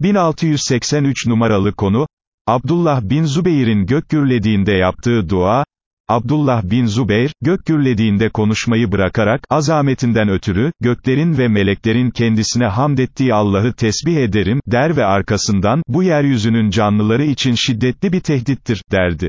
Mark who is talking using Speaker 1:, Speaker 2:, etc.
Speaker 1: 1683 numaralı konu, Abdullah bin Zubeyr'in gök gürlediğinde yaptığı dua, Abdullah bin Zubeyr gök gürlediğinde konuşmayı bırakarak, azametinden ötürü, göklerin ve meleklerin kendisine hamd ettiği Allah'ı tesbih ederim, der ve arkasından, bu yeryüzünün canlıları için şiddetli bir tehdittir, derdi.